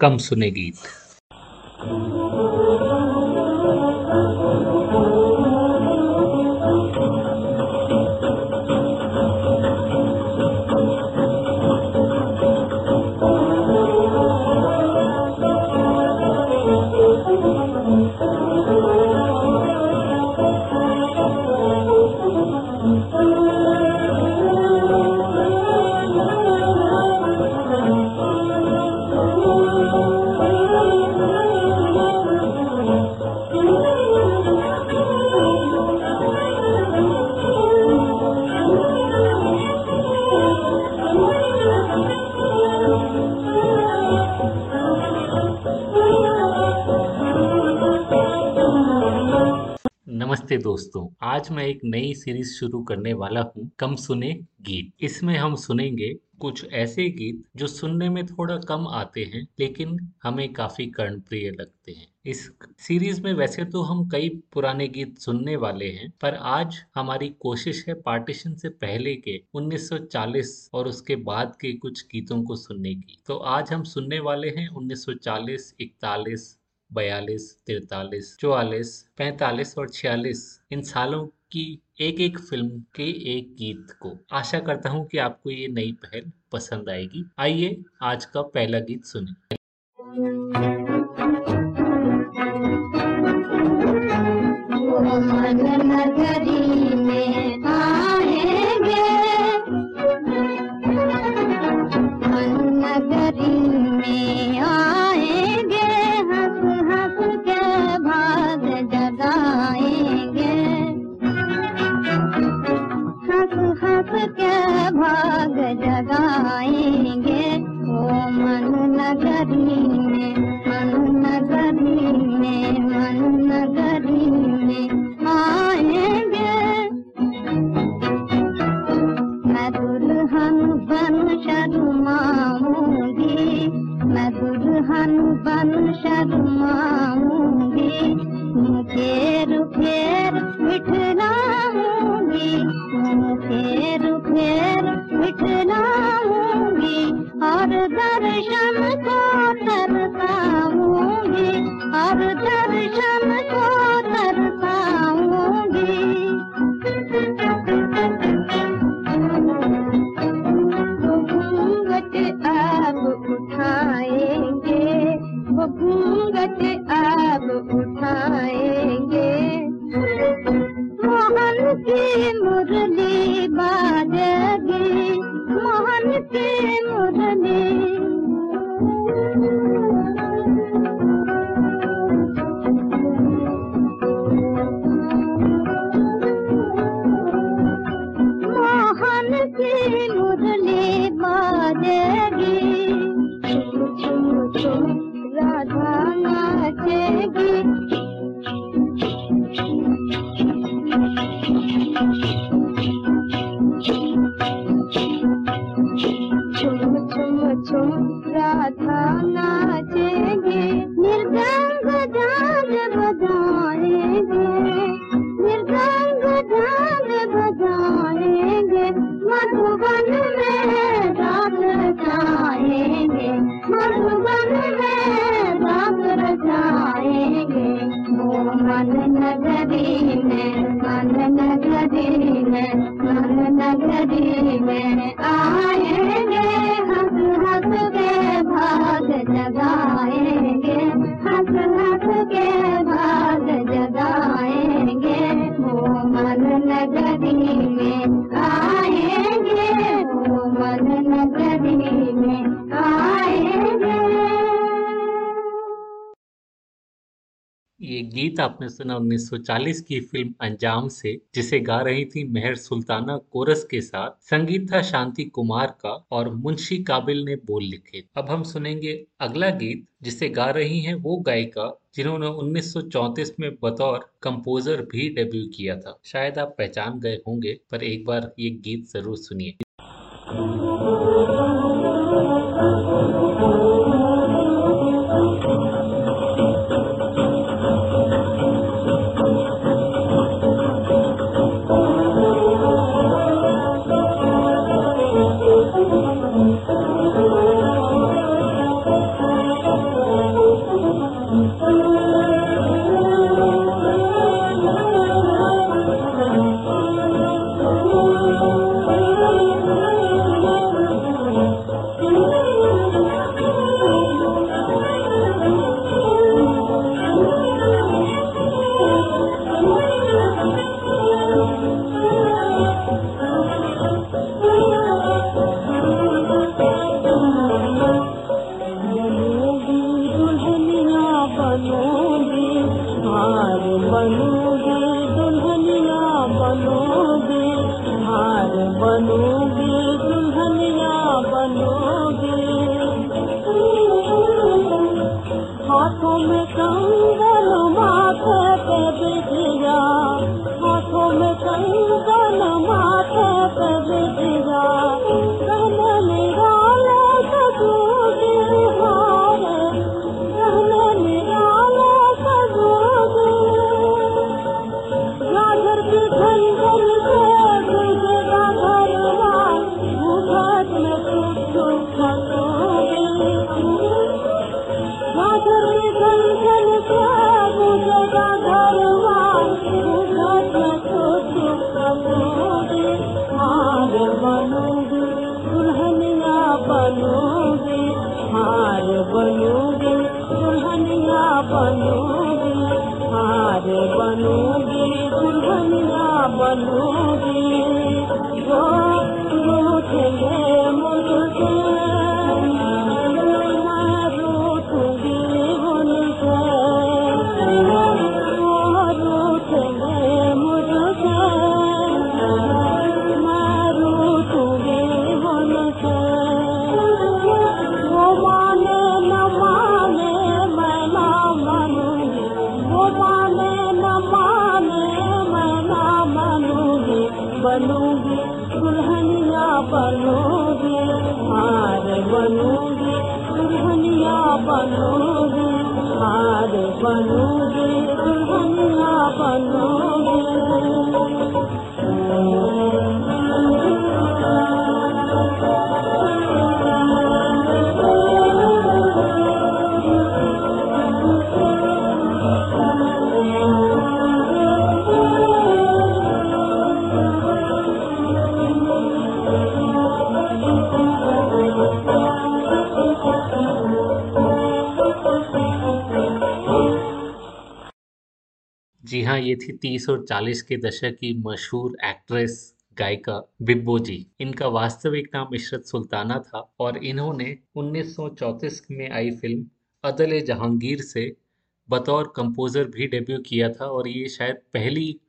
कम सुने गीत। नमस्ते दोस्तों, आज मैं एक नई सीरीज़ शुरू करने वाला हूँ, कम सुने गीत। इसमें हम सुनेंगे कुछ ऐसे गीत जो सुनने में थोड़ा कम आते हैं, लेकिन हमें काफ़ी कर्णप्रिय लगते हैं। इस सीरीज़ में वैसे तो हम कई पुराने गीत सुनने वाले हैं, पर आज हमारी कोशिश है पार्टीशन से पहले के 1940 और उसके बाद के कुछ गीतों को सुनने की। तो आज हम सुनने वाले हैं 1940 41 बयालीस, तिरतालीस, चौवालीस, पैतालीस और छियालीस। इन सालों की एक एक फ़िल्म के एक गीत को आशा करता हूँ कि आपको ये नई पहल पसंद आएगी। आइए आज का पहला गीत सुने। quiero, quiero. नगरी में आएँगे गीत आपने सुना 1940 की फ़िल्म अंजाम से, जिसे गा रही थी मेहर सुल्ताना कोरस के साथ, संगीत था शांति कुमार का और मुंशी काबिल ने बोल लिखे। अब हम सुनेंगे अगला गीत, जिसे गा रही हैं वो गायिका, जिन्होंने 1934 में बतौर कंपोजर भी डेब्यू किया था। शायद आप पहचान गए होंगे, पर एक बार ये गीत ज़रूर सुनिए। बनूँगी दुल्हनिया जी हाँ ये थी तीस और चालीस के दशक की मशहूर एक्ट्रेस, गायिका बिब्बो जी। इनका वास्तविक नाम इशरत सुल्ताना था और इन्होंने 1934 में आई फ़िल्म अदल जहांगीर से बतौर कंपोजर भी डेब्यू किया था और ये शायद पहली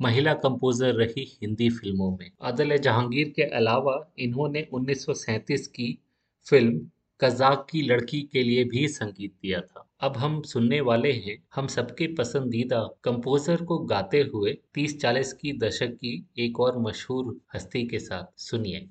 महिला कंपोजर रही हिंदी फ़िल्मों में। अदल जहांगीर के अलावा इन्होंने 1937 की फ़िल्म कजाक की लड़की के लिए भी संगीत दिया था। अब हम सुनने वाले हैं हम सबके पसंदीदा कंपोजर को गाते हुए 30-40 की दशक की एक और मशहूर हस्ती के साथ, सुनिए।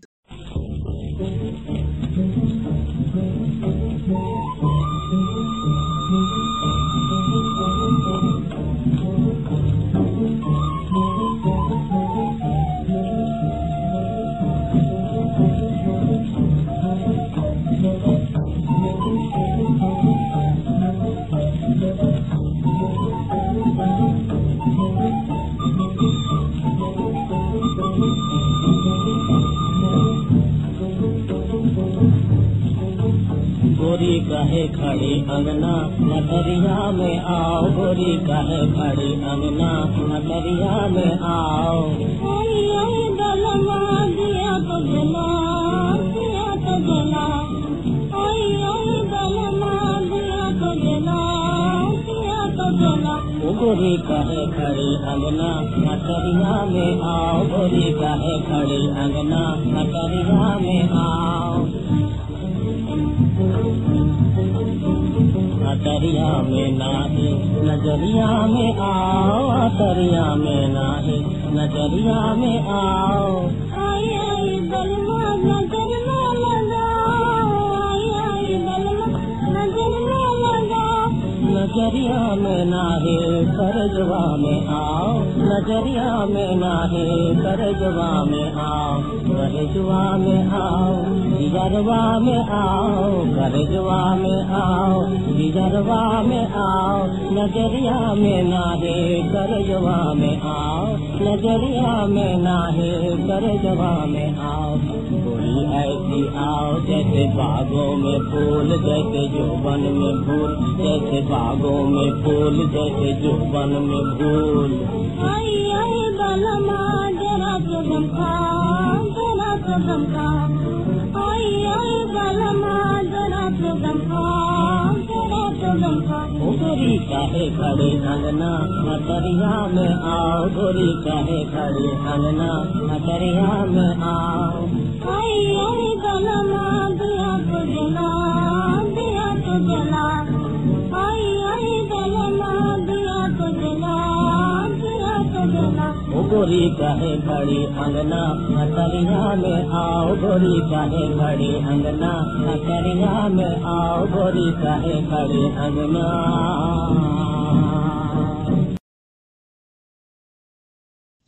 कहे खड़ी अंगना नगरिया में आओ गोरी कहे खड़ी अंगना नगरिया में आओ। दिया तो जला दिया तो जला। दिया तो तो गोरी कहे खड़ी अंगना नगरिया में आओ गोरी कहे खड़ी अंगना नगरिया में आओ। नजरिया में नाही नजरिया में आओ नजरिया में नाही नजरिया में आओ। में नजरिया में नाहे करजवा में आओ। नजरिया में नाहे करजवा में आओ करजवा में आओ जिगरवा में आओ करजवा में आओ जिगरवा में आओ, नज़रिया में नाहे करजवा में आओ, नज़रिया में नाहे करजवा में आओ। गोरी ऐसी आओ, जैसे बागों में फूल, जैसे जोबन में फूल, जैसे बागों में फूल, जैसे जोबन में फूल। आई आई दलमा जरा तो गोरी काहे खड़े अंगना नटरिया में आओ गोरी काहे खड़े अंगना नटरिया में आओ आई आई दलमा दिया तो जला दिया तो जला गोरी कहे खड़ी अंगना अटरिया में आओ गोरी कहे खड़ी अंगना अटरिया में आओ गोरी कहे खड़ी अंगना।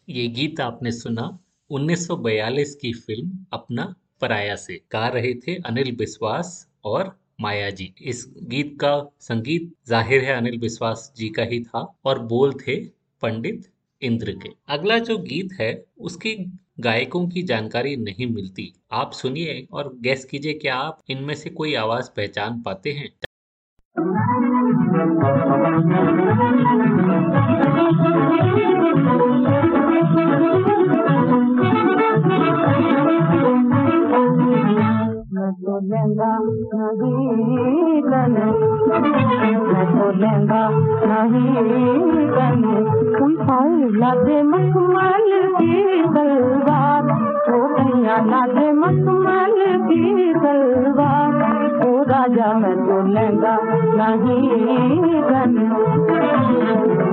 ये गीत आपने सुना 1942 की फ़िल्म अपना पराया से। गा रहे थे अनिल विश्वास और माया जी। इस गीत का संगीत ज़ाहिर है अनिल विश्वास जी का ही था और बोल थे पंडित इंद्र के अगला जो गीत है उसकी गायकों की जानकारी नहीं मिलती आप सुनिए और गैस कीजिए क्या आप इनमें से कोई आवाज़ पहचान पाते हैं तो लाजे मखमल जी गलबा तो कयां लाजे मखमल जी गलबार उजा मै तो लहंदा न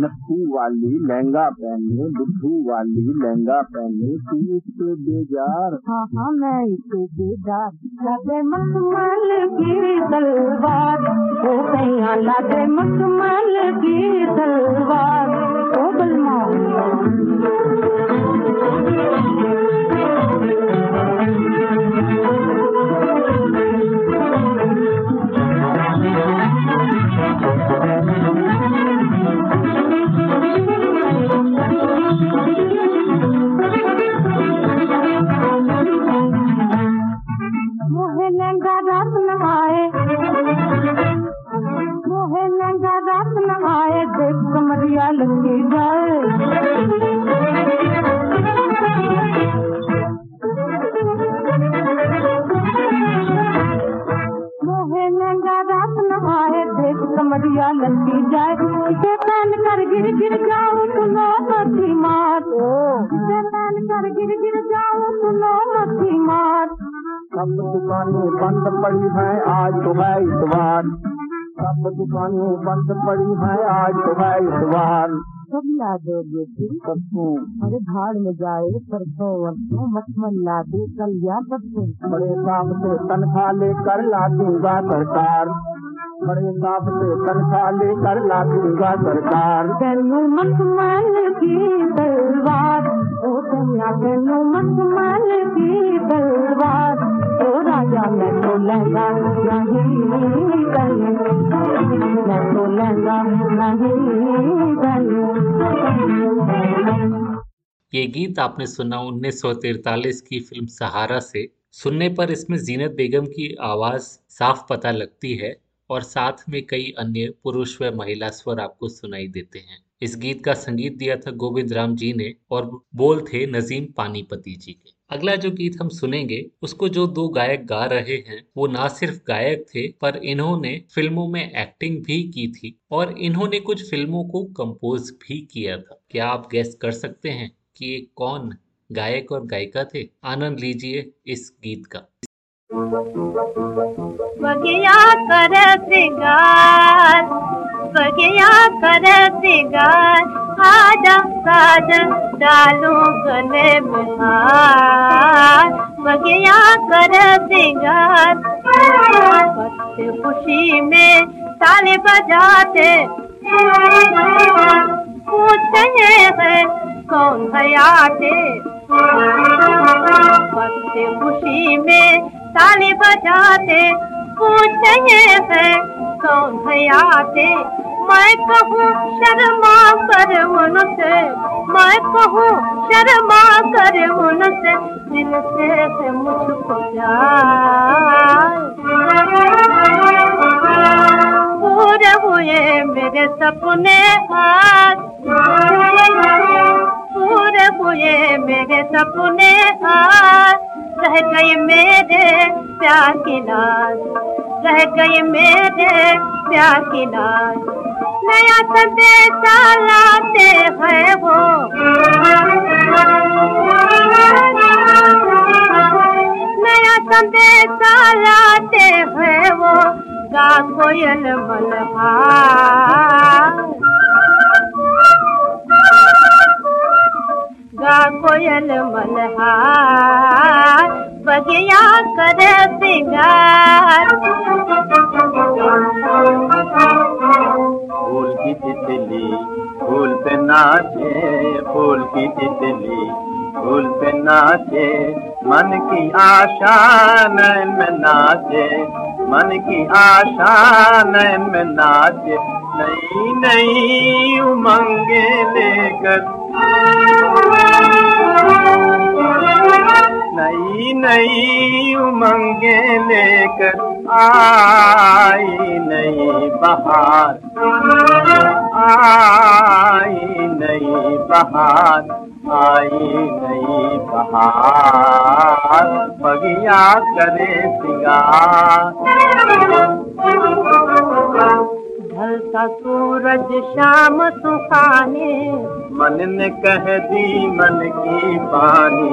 नत्थू वाली लहंगा पहने, बुद्धू वाली लहंगा पहने, तू इससे बेजार। हाँ हाँ मैं इसे बेदार लादे मखमल की तलवार, ओ भैया लादे मखमल की तलवार, ओ बलमा। मोहे सब दुकानें बंद पड़ी है आज इतवार सब ला दो बेटी परसों अरे भाड़ में जाए परसों वरसों मखमल ला दे कल या परसों बड़े काम से तनख्वाह लेकर ला दूँगा सरकार। बड़े से तनख्वाह लेकर ला दूँगा सरकार। तेनू मखमल की तलवार ओ कन्या तेनू मखमल की तलवार ओ राजा मैं तो लहंगा नहीं मैं तो लहंगा नहीं बने ये गीत आपने सुना 1943 की फ़िल्म सहारा से। सुनने पर इसमें जीनत बेगम की आवाज़ साफ़ पता लगती है। और साथ में कई अन्य पुरुष व महिला स्वर आपको सुनाई देते हैं। इस गीत का संगीत दिया था गोविंद राम जी ने और बोल थे नजीम पानीपति जी के। अगला जो गीत हम सुनेंगे, उसको जो दो गायक गा रहे हैं, वो ना सिर्फ़ गायक थे, पर इन्होंने फ़िल्मों में एक्टिंग भी की थी और इन्होंने कुछ फ़िल्मों को कंपोज भी किया था। क्या आप गेस कर सकते हैं कि ये कौन गायक और गायिका थे? आनंद लीजिए इस गीत का। बगिया कर श्रृंगार बगिया आजा साजन डालो गले में हार। बगिया कर बच्चे खुशी में ताले बजाते। पूछते हैं कौन है आते? बच्चे खुशी में ताली बजाते पूछते हैं कौन है आते, मैं कहूँ, शर्मा कर उनसे मैं कहूँ, शर्मा कर उनसे दिल से है मुझको पूरे हुए मेरे सपने आज पूरे हुए मेरे सपने आज रह गई मेरे प्यार की लाज रह गई मेरे प्यार की लाज नया संदेशा लाते हैं वो। नया संदेशा लाते हैं वो। गा कोयल मलहार कोयल मल्हार, बगिया करे सिंगार। फूल की तितली, फूल पे नाचे, फूल की तितली, फूल पे नाचे, मन की आशा नैन में नाचे, मन की आशा नैन में नाचे नई नई उमंगे लेकर। नई उमंगे लेकर आई नई बहार। आई नई बहार आई नई बहार। बगिया करे सिंगार। ढलता सूरज शाम सुखाने मन ने कह दी मन की पानी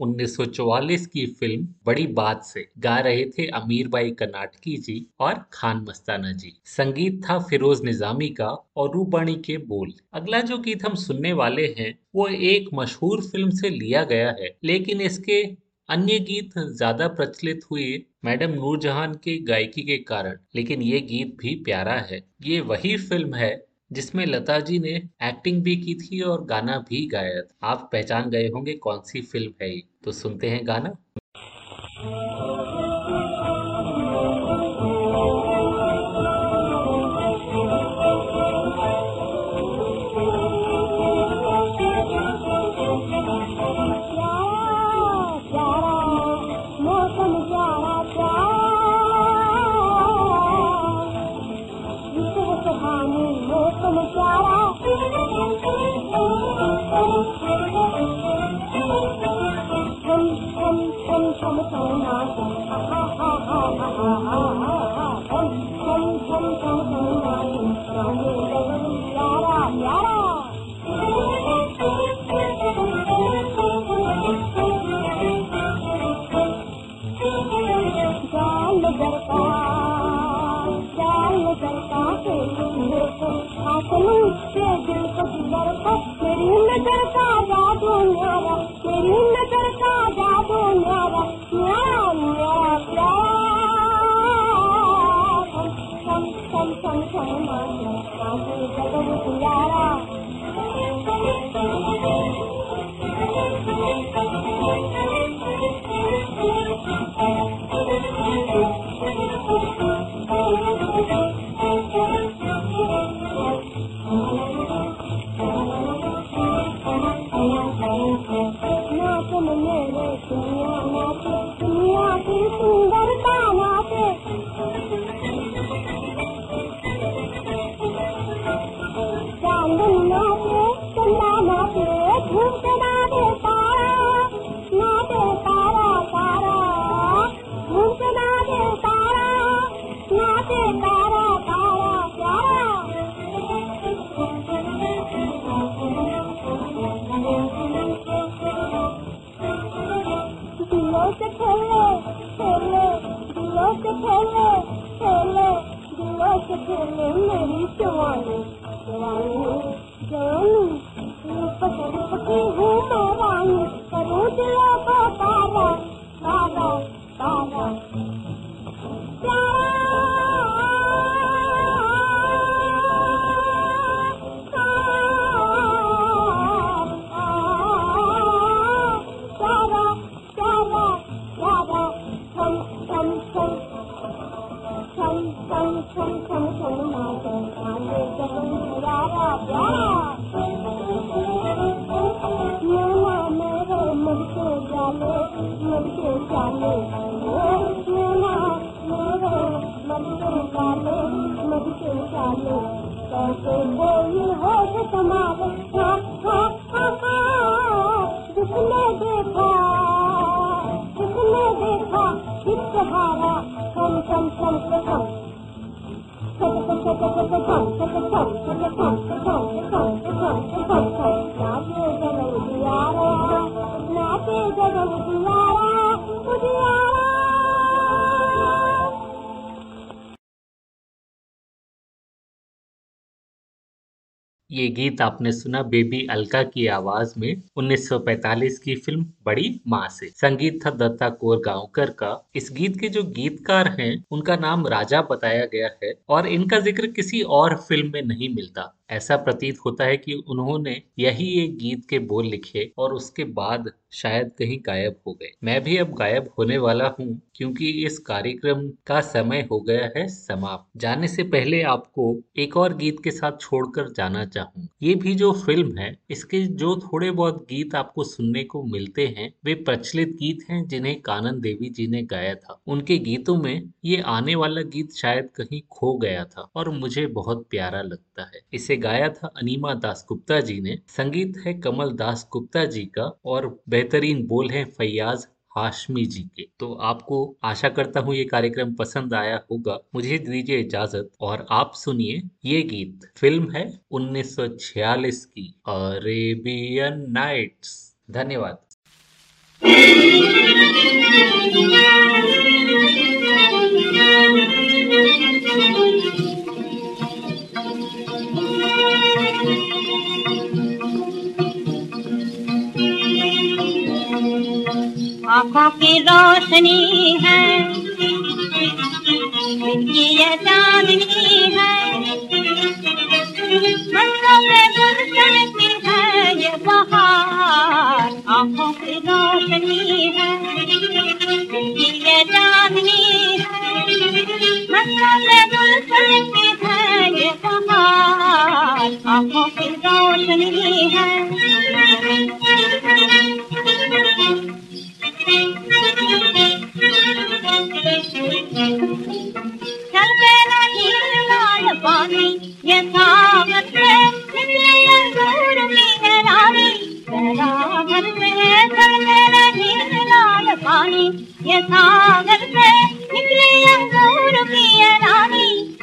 1944 की फ़िल्म बड़ी बात से गा रहे थे अमीर बाई कर्नाटकी जी और खान मस्ताना जी। संगीत था फिरोज निजामी का और रूपाणी के बोल। अगला जो गीत हम सुनने वाले हैं, वो एक मशहूर फ़िल्म से लिया गया है, लेकिन इसके अन्य गीत ज़्यादा प्रचलित हुए मैडम नूरजहान के गायकी के कारण, लेकिन ये गीत भी प्यारा है। ये वही फ़िल्म है जिसमें लता जी ने एक्टिंग भी की थी और गाना भी गाया था। आप पहचान गए होंगे कौन सी फ़िल्म है तो सुनते हैं गाना। दिल को जिंदा रखो मेरी हिम्मत 美丽的秀 ये गीत आपने सुना बेबी अलका की आवाज़ में 1945 की फ़िल्म बड़ी माँ से। संगीत था दत्ता कोर गांवकर का। इस गीत के जो गीतकार हैं, उनका नाम राजा बताया गया है और इनका ज़िक्र किसी और फ़िल्म में नहीं मिलता। ऐसा प्रतीत होता है कि उन्होंने यही एक गीत के बोल लिखे और उसके बाद शायद कहीं गायब हो गए। मैं भी अब गायब होने वाला हूँ, क्योंकि इस कार्यक्रम का समय हो गया है समाप्त। जाने से पहले आपको एक और गीत के साथ छोड़कर जाना चाहूँ। ये भी जो फ़िल्म है, इसके जो थोड़े बहुत गीत आपको सुनने को मिलते हैं, वे प्रचलित गीत हैं जिन्हें कानन देवी जी ने गाया था। उनके गीतों में ये आने वाला गीत शायद कहीं खो गया था और मुझे बहुत प्यारा लगता है। इसे गाया था अनिमा दास गुप्ता जी ने। संगीत है कमल दास गुप्ता जी का और बेहतरीन बोल है फैयाज हाशमी जी के। तो आपको आशा करता हूँ ये कार्यक्रम पसंद आया होगा। मुझे दीजिए इजाज़त और आप सुनिए ये गीत। फ़िल्म है 1946 की, अरेबियन नाइट्स। धन्यवाद। आँखों की रोशनी है। जिनकी ये चांदनी है। गुलशन की है ये बहार। आँखों की रोशनी है। जिनकी ये चांदनी है। गुलशन की है ये बहार। आँखों की रोशनी है। पानी ये सागर से निकले अंगूर की है रानी बराबर में चलते लाल पानी ये सागर से निकले है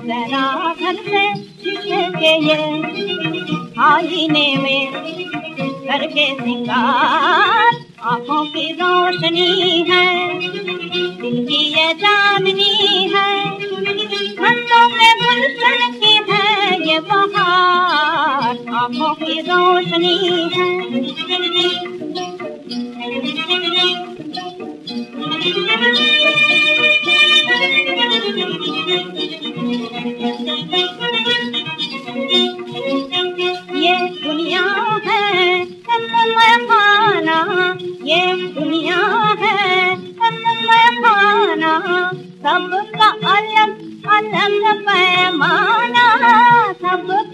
बराबर के ये आईने में करके सिंगार। आँखों की रोशनी है, दिल की ये चांदनी है मंदों में गुलशन की है ये बहार आँखों की रोशनी है। ये दुनिया है मैं खाना ये दुनिया है खाना सबका अलग अलग पैमाना। सबका